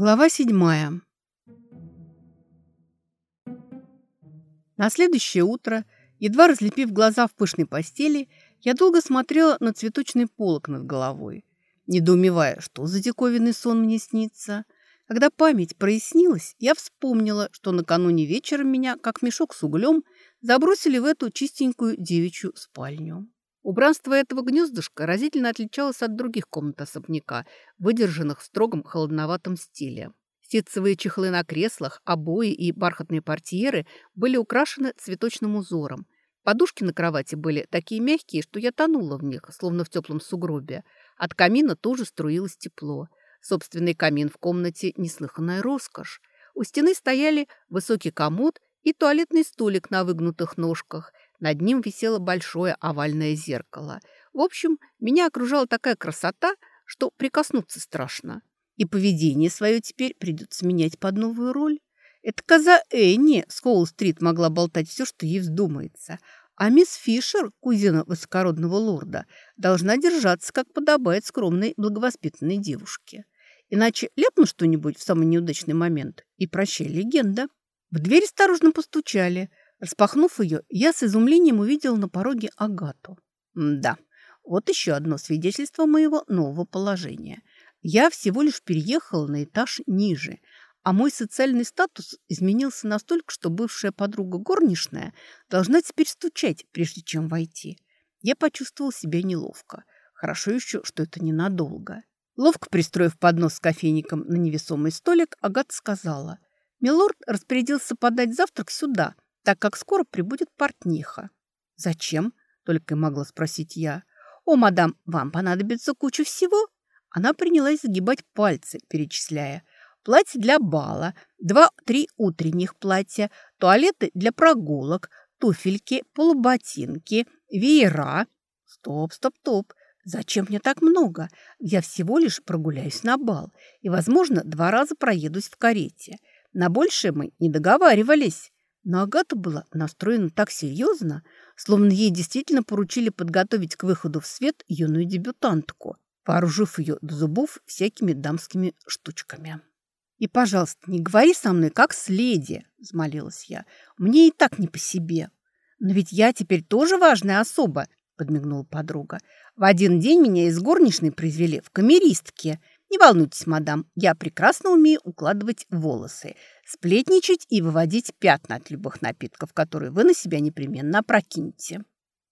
Глава седьмая. На следующее утро, едва разлепив глаза в пышной постели, я долго смотрела на цветочный полок над головой, недоумевая, что за диковинный сон мне снится. Когда память прояснилась, я вспомнила, что накануне вечером меня, как мешок с углем, забросили в эту чистенькую девичью спальню. Убранство этого гнездышка разительно отличалось от других комнат особняка, выдержанных в строгом холодноватом стиле. Ситцевые чехлы на креслах, обои и бархатные портьеры были украшены цветочным узором. Подушки на кровати были такие мягкие, что я тонула в них, словно в теплом сугробе. От камина тоже струилось тепло. Собственный камин в комнате – неслыханная роскошь. У стены стояли высокий комод и туалетный столик на выгнутых ножках – над ним висело большое овальное зеркало. В общем, меня окружала такая красота, что прикоснуться страшно. И поведение свое теперь придется менять под новую роль. Эта коза Энни с Холл-стрит могла болтать все, что ей вздумается. А мисс Фишер, кузина высокородного лорда, должна держаться, как подобает скромной благовоспитанной девушке. Иначе ляпну что-нибудь в самый неудачный момент, и прощай легенда. В дверь осторожно постучали – Распахнув ее, я с изумлением увидел на пороге Агату. Да, вот еще одно свидетельство моего нового положения. Я всего лишь переехала на этаж ниже, а мой социальный статус изменился настолько, что бывшая подруга горничная должна теперь стучать, прежде чем войти. Я почувствовал себя неловко. Хорошо еще, что это ненадолго. Ловко пристроив поднос с кофейником на невесомый столик, Агата сказала, «Милорд распорядился подать завтрак сюда, так как скоро прибудет портниха. «Зачем?» – только и могла спросить я. «О, мадам, вам понадобится куча всего?» Она принялась загибать пальцы, перечисляя. «Платье для бала, два-три утренних платья, туалеты для прогулок, туфельки, полуботинки, веера». «Стоп, стоп, стоп! Зачем мне так много? Я всего лишь прогуляюсь на бал и, возможно, два раза проедусь в карете. На большее мы не договаривались». Но Агата была настроена так серьезно, словно ей действительно поручили подготовить к выходу в свет юную дебютантку, вооружив ее до зубов всякими дамскими штучками. «И, пожалуйста, не говори со мной, как с леди», – взмолилась я. «Мне и так не по себе». «Но ведь я теперь тоже важная особа», – подмигнула подруга. «В один день меня из горничной произвели в камеристке. Не волнуйтесь, мадам, я прекрасно умею укладывать волосы сплетничать и выводить пятна от любых напитков, которые вы на себя непременно опрокинете.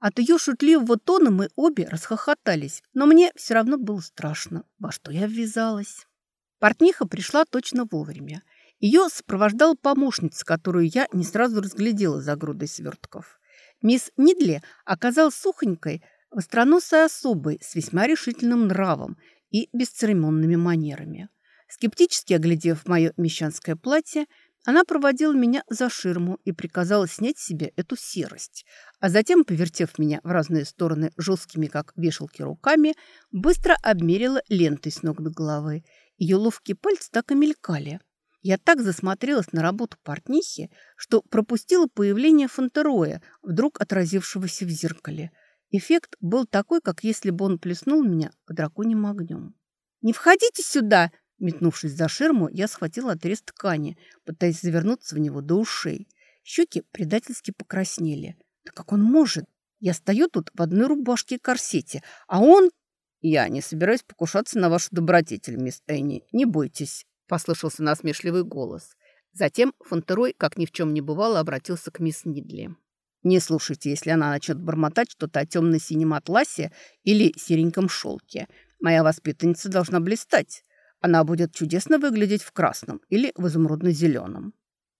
От ее шутливого тона мы обе расхохотались, но мне все равно было страшно, во что я ввязалась. Портниха пришла точно вовремя. Ее сопровождала помощница, которую я не сразу разглядела за грудой свертков. Мисс Нидли оказалась сухонькой, востроносой особой с весьма решительным нравом и бесцеремонными манерами. Скептически оглядев мое мещанское платье, она проводила меня за ширму и приказала снять с себя эту серость, а затем, повертев меня в разные стороны жесткими, как вешалки, руками, быстро обмерила лентой с ног до головы. Ее ловкие пальцы так и мелькали. Я так засмотрелась на работу портнихи, что пропустила появление фонтероя, вдруг отразившегося в зеркале. Эффект был такой, как если бы он плеснул меня драконьим огнем. «Не входите сюда!» Метнувшись за ширму, я схватила отрез ткани, пытаясь завернуться в него до ушей. Щеки предательски покраснели. Да как он может? Я стою тут в одной рубашке и корсете, а он... Я не собираюсь покушаться на вашу добродетель, мисс Энни. Не бойтесь, послышался насмешливый голос. Затем Фонтерой, как ни в чем не бывало, обратился к мисс Нидли. Не слушайте, если она начнет бормотать что-то о темно-синем атласе или сереньком шелке. Моя воспитанница должна блистать. Она будет чудесно выглядеть в красном или в изумрудно-зеленом.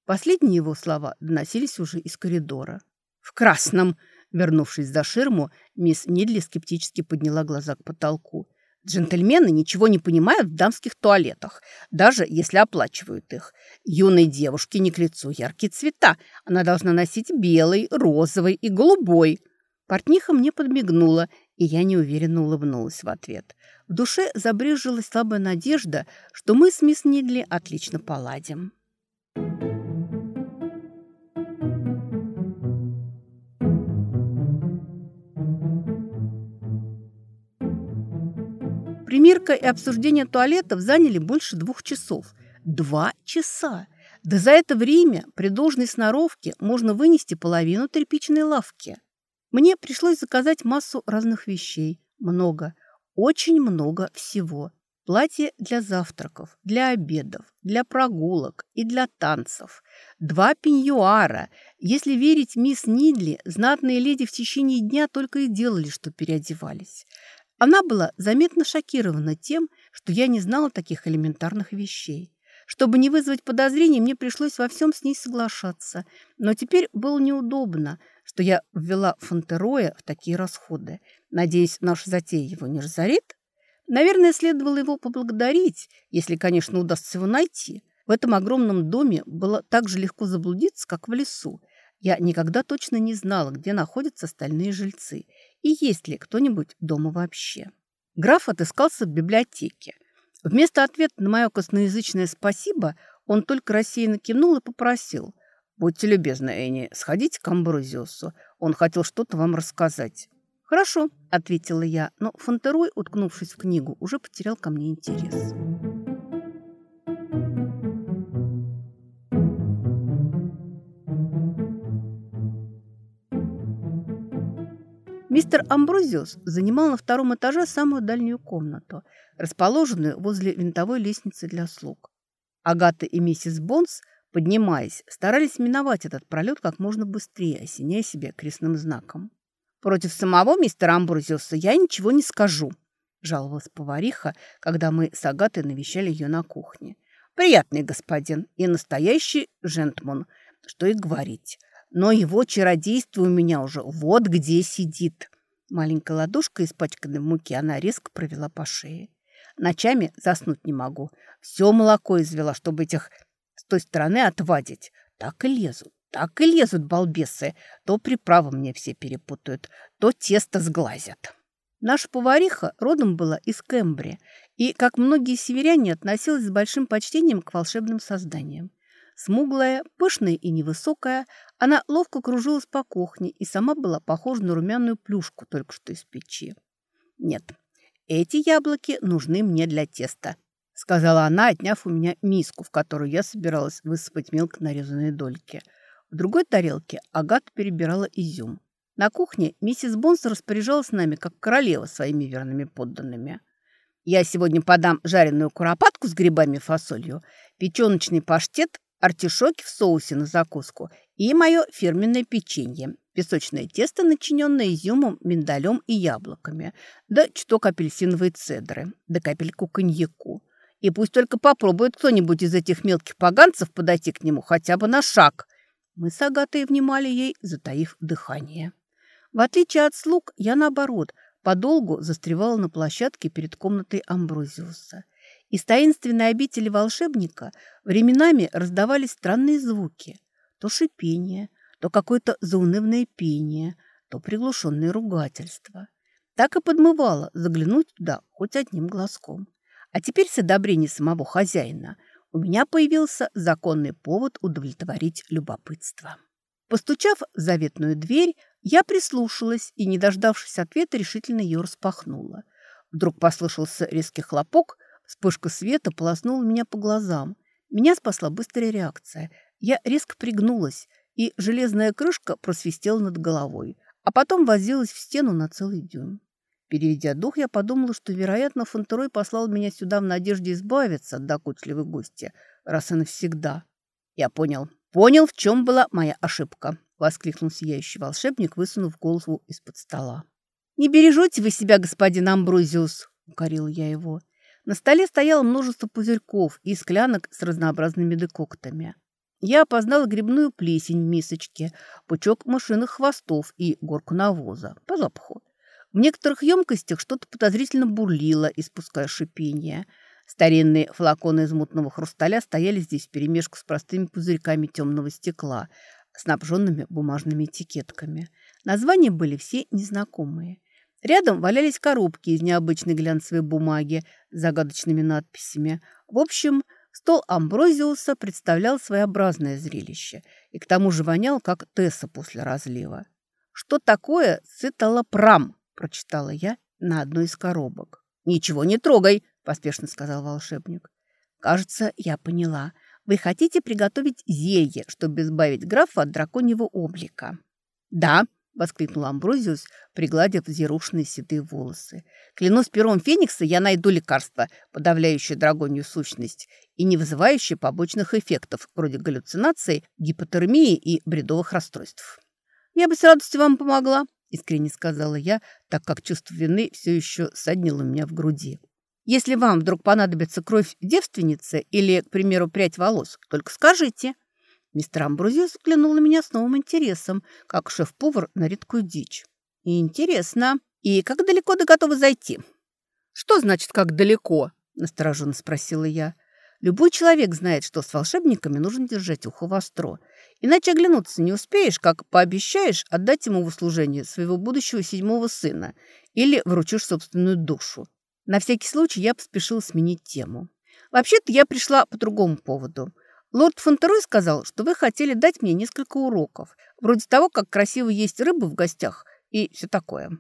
Последние его слова доносились уже из коридора. «В красном!» Вернувшись за ширму, мисс Нидли скептически подняла глаза к потолку. Джентльмены ничего не понимают в дамских туалетах, даже если оплачивают их. Юной девушке не к лицу яркие цвета. Она должна носить белый, розовый и голубой. Портниха мне подмигнула И я неуверенно улыбнулась в ответ. В душе забрежилась слабая надежда, что мы с мисс Нидли отлично поладим. Примерка и обсуждение туалетов заняли больше двух часов. Два часа! Да за это время при должной сноровке можно вынести половину тряпичной лавки. Мне пришлось заказать массу разных вещей. Много, очень много всего. Платье для завтраков, для обедов, для прогулок и для танцев. Два пеньюара. Если верить мисс Нидли, знатные леди в течение дня только и делали, что переодевались. Она была заметно шокирована тем, что я не знала таких элементарных вещей. Чтобы не вызвать подозрений, мне пришлось во всем с ней соглашаться. Но теперь было неудобно, что я ввела Фонтероя в такие расходы. Надеюсь, наша затея его не разорит? Наверное, следовало его поблагодарить, если, конечно, удастся его найти. В этом огромном доме было так же легко заблудиться, как в лесу. Я никогда точно не знала, где находятся остальные жильцы и есть ли кто-нибудь дома вообще. Граф отыскался в библиотеке. Вместо ответа на мое косноязычное «спасибо» он только рассеянно кивнул и попросил. «Будьте любезны, Энни, сходите к Амброзиусу. Он хотел что-то вам рассказать». «Хорошо», — ответила я, но Фонтерой, уткнувшись в книгу, уже потерял ко мне интерес. Мистер Амброзиус занимал на втором этаже самую дальнюю комнату, расположенную возле винтовой лестницы для слуг. Агата и миссис Бонс, поднимаясь, старались миновать этот пролет как можно быстрее, осеняя себя крестным знаком. «Против самого мистера Амброзиуса я ничего не скажу», – жаловалась повариха, когда мы с Агатой навещали ее на кухне. «Приятный господин и настоящий жентман, что и говорить но его чародейство у меня уже вот где сидит». Маленькая ладошка, испачканная в муке, она резко провела по шее. Ночами заснуть не могу. Все молоко извела, чтобы этих с той стороны отвадить. Так и лезут, так и лезут балбесы. То приправы мне все перепутают, то тесто сглазят. Наша повариха родом была из Кембри и, как многие северяне, относилась с большим почтением к волшебным созданиям. Смуглая, пышная и невысокая, она ловко кружилась по кухне и сама была похожа на румяную плюшку только что из печи. «Нет, эти яблоки нужны мне для теста», — сказала она, отняв у меня миску, в которую я собиралась высыпать мелко нарезанные дольки. В другой тарелке Агата перебирала изюм. На кухне миссис Бонс распоряжалась нами, как королева, своими верными подданными. «Я сегодня подам жареную куропатку с грибами и фасолью, печеночный паштет, артишоки в соусе на закуску и мое фирменное печенье. Песочное тесто, начиненное изюмом, миндалем и яблоками. Да чуток апельсиновой цедры, да капельку коньяку. И пусть только попробует кто-нибудь из этих мелких поганцев подойти к нему хотя бы на шаг. Мы с Агатой внимали ей, затаив дыхание. В отличие от слуг, я, наоборот, подолгу застревала на площадке перед комнатой Амброзиуса. Из таинственной обители волшебника временами раздавались странные звуки. То шипение, то какое-то заунывное пение, то приглушенное ругательство. Так и подмывало заглянуть туда хоть одним глазком. А теперь с одобрения самого хозяина у меня появился законный повод удовлетворить любопытство. Постучав в заветную дверь, я прислушалась и, не дождавшись ответа, решительно ее распахнула. Вдруг послышался резкий хлопок – Вспышка света полоснула меня по глазам. Меня спасла быстрая реакция. Я резко пригнулась, и железная крышка просвистела над головой, а потом возилась в стену на целый дюйм. Переведя дух, я подумала, что, вероятно, Фонтерой послал меня сюда в надежде избавиться от докучливой гости, раз и навсегда. Я понял. Понял, в чем была моя ошибка, воскликнул сияющий волшебник, высунув голову из-под стола. «Не бережете вы себя, господин Амброзиус!» — укорил я его. На столе стояло множество пузырьков и склянок с разнообразными декоктами. Я опознала грибную плесень в мисочке, пучок мышиных хвостов и горку навоза по запаху. В некоторых емкостях что-то подозрительно бурлило, испуская шипение. Старинные флаконы из мутного хрусталя стояли здесь вперемешку с простыми пузырьками темного стекла, снабженными бумажными этикетками. Названия были все незнакомые. Рядом валялись коробки из необычной глянцевой бумаги с загадочными надписями. В общем, стол Амброзиуса представлял своеобразное зрелище и к тому же вонял, как Тесса после разлива. «Что такое циталопрам?» – прочитала я на одной из коробок. «Ничего не трогай!» – поспешно сказал волшебник. «Кажется, я поняла. Вы хотите приготовить зелье, чтобы избавить графа от драконьего облика?» «Да», — воскликнул Амброзиус, пригладив зерушные седые волосы. «Клянусь пером Феникса, я найду лекарство, подавляющее драгонью сущность и не вызывающее побочных эффектов, вроде галлюцинаций, гипотермии и бредовых расстройств». «Я бы с радостью вам помогла», — искренне сказала я, так как чувство вины все еще соднило меня в груди. «Если вам вдруг понадобится кровь девственницы или, к примеру, прядь волос, только скажите». Мистер Амбрузиус взглянул на меня с новым интересом, как шеф-повар на редкую дичь. «Интересно. И как далеко ты готова зайти?» «Что значит «как далеко»?» – настороженно спросила я. «Любой человек знает, что с волшебниками нужно держать ухо востро. Иначе оглянуться не успеешь, как пообещаешь отдать ему в услужение своего будущего седьмого сына или вручишь собственную душу. На всякий случай я поспешила сменить тему. Вообще-то я пришла по другому поводу. Лорд Фонтерой сказал, что вы хотели дать мне несколько уроков, вроде того, как красиво есть рыбу в гостях и все такое.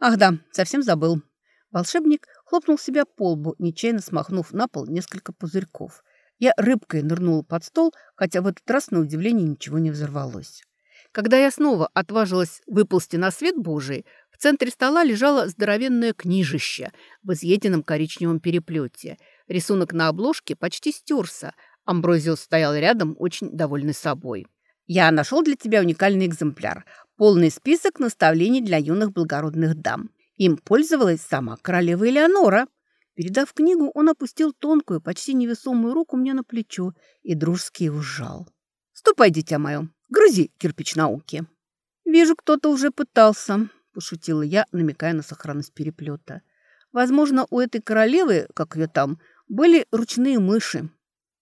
Ах да, совсем забыл. Волшебник хлопнул себя по лбу, нечаянно смахнув на пол несколько пузырьков. Я рыбкой нырнула под стол, хотя в этот раз на удивление ничего не взорвалось. Когда я снова отважилась выползти на свет Божий, в центре стола лежало здоровенное книжище в изъеденном коричневом переплете. Рисунок на обложке почти стерся, Амброзиус стоял рядом, очень довольный собой. «Я нашел для тебя уникальный экземпляр. Полный список наставлений для юных благородных дам. Им пользовалась сама королева Элеонора». Передав книгу, он опустил тонкую, почти невесомую руку мне на плечо и дружески ужал. «Ступай, дитя мое, грузи кирпич науки». «Вижу, кто-то уже пытался», – пошутила я, намекая на сохранность переплета. «Возможно, у этой королевы, как ее там, были ручные мыши,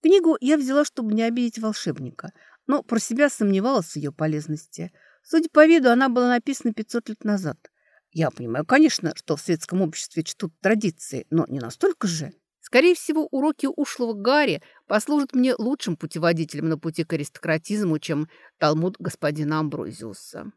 Книгу я взяла, чтобы не обидеть волшебника, но про себя сомневалась в ее полезности. Судя по виду, она была написана 500 лет назад. Я понимаю, конечно, что в светском обществе чтут традиции, но не настолько же. Скорее всего, уроки ушлого Гарри послужат мне лучшим путеводителем на пути к аристократизму, чем Талмуд господина Амброзиуса.